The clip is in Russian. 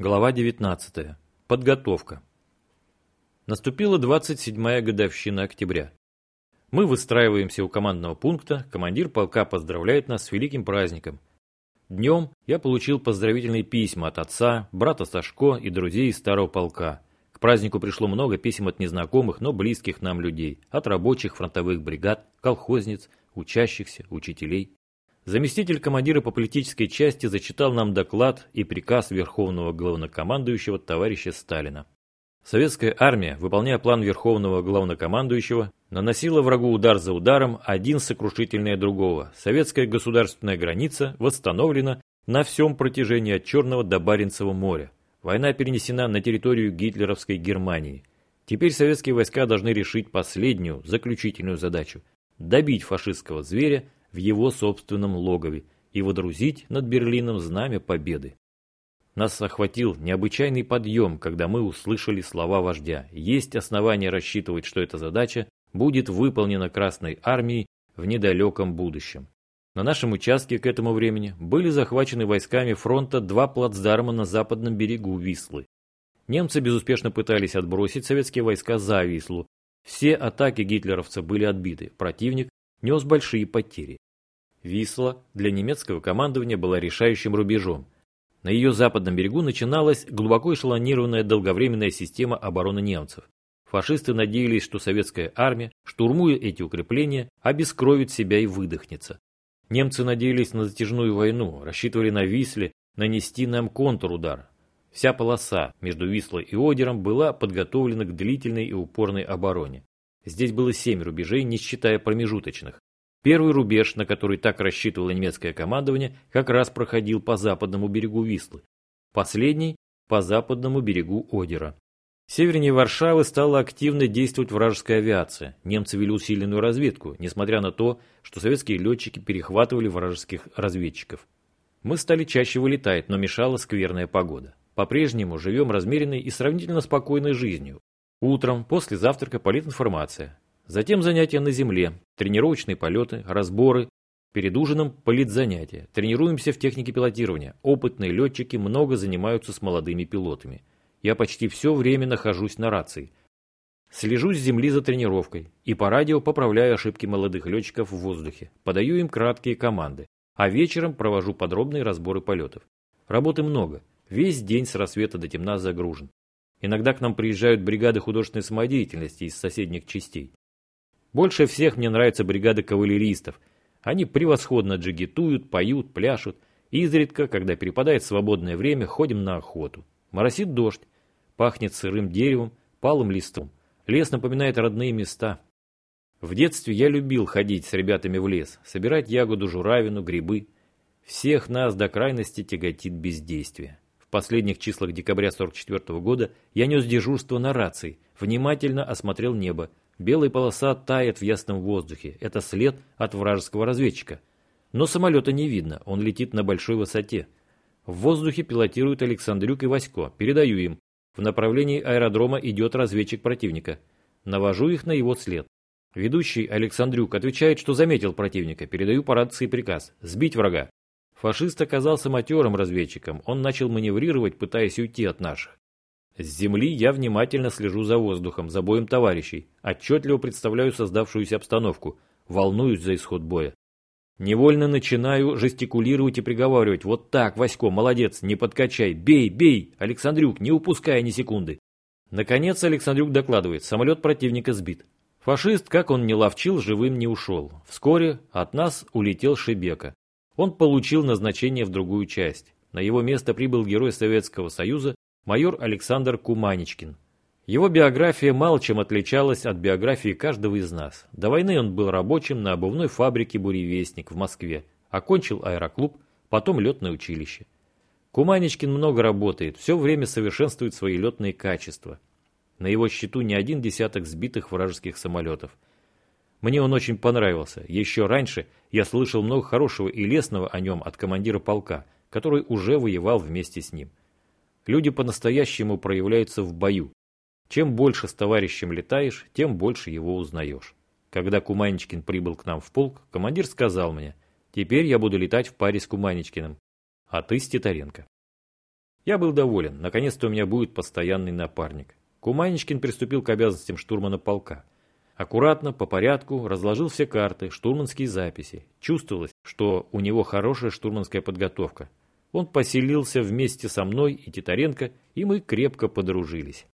Глава 19. Подготовка. Наступила 27-я годовщина октября. Мы выстраиваемся у командного пункта, командир полка поздравляет нас с великим праздником. Днем я получил поздравительные письма от отца, брата Сашко и друзей из старого полка. К празднику пришло много писем от незнакомых, но близких нам людей, от рабочих фронтовых бригад, колхозниц, учащихся, учителей. Заместитель командира по политической части зачитал нам доклад и приказ Верховного Главнокомандующего товарища Сталина. Советская армия, выполняя план Верховного Главнокомандующего, наносила врагу удар за ударом, один сокрушительнее другого. Советская государственная граница восстановлена на всем протяжении от Черного до Баренцева моря. Война перенесена на территорию гитлеровской Германии. Теперь советские войска должны решить последнюю, заключительную задачу – добить фашистского зверя в его собственном логове и водрузить над Берлином знамя победы. Нас охватил необычайный подъем, когда мы услышали слова вождя. Есть основания рассчитывать, что эта задача будет выполнена Красной Армией в недалеком будущем. На нашем участке к этому времени были захвачены войсками фронта два плацдарма на западном берегу Вислы. Немцы безуспешно пытались отбросить советские войска за Вислу. Все атаки гитлеровцев были отбиты, противник нес большие потери. Висла для немецкого командования была решающим рубежом. На ее западном берегу начиналась глубоко эшелонированная долговременная система обороны немцев. Фашисты надеялись, что советская армия, штурмуя эти укрепления, обескровит себя и выдохнется. Немцы надеялись на затяжную войну, рассчитывали на Висле нанести нам контрудар. Вся полоса между Вислой и Одером была подготовлена к длительной и упорной обороне. Здесь было семь рубежей, не считая промежуточных. Первый рубеж, на который так рассчитывало немецкое командование, как раз проходил по западному берегу Вислы. Последний – по западному берегу Одера. Севернее Варшавы стала активно действовать вражеская авиация. Немцы вели усиленную разведку, несмотря на то, что советские летчики перехватывали вражеских разведчиков. Мы стали чаще вылетать, но мешала скверная погода. По-прежнему живем размеренной и сравнительно спокойной жизнью. Утром, после завтрака, политинформация. Затем занятия на земле, тренировочные полеты, разборы. Перед ужином политзанятия. Тренируемся в технике пилотирования. Опытные летчики много занимаются с молодыми пилотами. Я почти все время нахожусь на рации. Слежу с земли за тренировкой и по радио поправляю ошибки молодых летчиков в воздухе. Подаю им краткие команды. А вечером провожу подробные разборы полетов. Работы много. Весь день с рассвета до темна загружен. Иногда к нам приезжают бригады художественной самодеятельности из соседних частей. Больше всех мне нравятся бригады кавалеристов. Они превосходно джигитуют, поют, пляшут. Изредка, когда перепадает свободное время, ходим на охоту. Моросит дождь, пахнет сырым деревом, палым листом. Лес напоминает родные места. В детстве я любил ходить с ребятами в лес, собирать ягоду, журавину, грибы. Всех нас до крайности тяготит бездействие. Последних числах декабря 44 года я нес дежурство на рации, внимательно осмотрел небо. Белая полоса тает в ясном воздухе. Это след от вражеского разведчика. Но самолета не видно, он летит на большой высоте. В воздухе пилотируют Александрюк и Васько. Передаю им. В направлении аэродрома идет разведчик противника. Навожу их на его след. Ведущий Александрюк отвечает, что заметил противника. Передаю по рации приказ. Сбить врага. Фашист оказался матерым разведчиком, он начал маневрировать, пытаясь уйти от наших. С земли я внимательно слежу за воздухом, за боем товарищей, отчетливо представляю создавшуюся обстановку, волнуюсь за исход боя. Невольно начинаю жестикулировать и приговаривать. Вот так, Васько, молодец, не подкачай, бей, бей, Александрюк, не упуская ни секунды. Наконец Александрюк докладывает, самолет противника сбит. Фашист, как он не ловчил, живым не ушел. Вскоре от нас улетел Шебека. Он получил назначение в другую часть. На его место прибыл герой Советского Союза майор Александр Куманичкин. Его биография мало чем отличалась от биографии каждого из нас. До войны он был рабочим на обувной фабрике «Буревестник» в Москве, окончил аэроклуб, потом летное училище. Куманичкин много работает, все время совершенствует свои летные качества. На его счету не один десяток сбитых вражеских самолетов – мне он очень понравился. Еще раньше я слышал много хорошего и лестного о нем от командира полка, который уже воевал вместе с ним. Люди по-настоящему проявляются в бою. Чем больше с товарищем летаешь, тем больше его узнаешь. Когда Куманечкин прибыл к нам в полк, командир сказал мне, «Теперь я буду летать в паре с Куманечкиным, а ты с Титаренко». Я был доволен, наконец-то у меня будет постоянный напарник. Куманечкин приступил к обязанностям штурмана полка. Аккуратно, по порядку, разложил все карты, штурманские записи. Чувствовалось, что у него хорошая штурманская подготовка. Он поселился вместе со мной и Титаренко, и мы крепко подружились.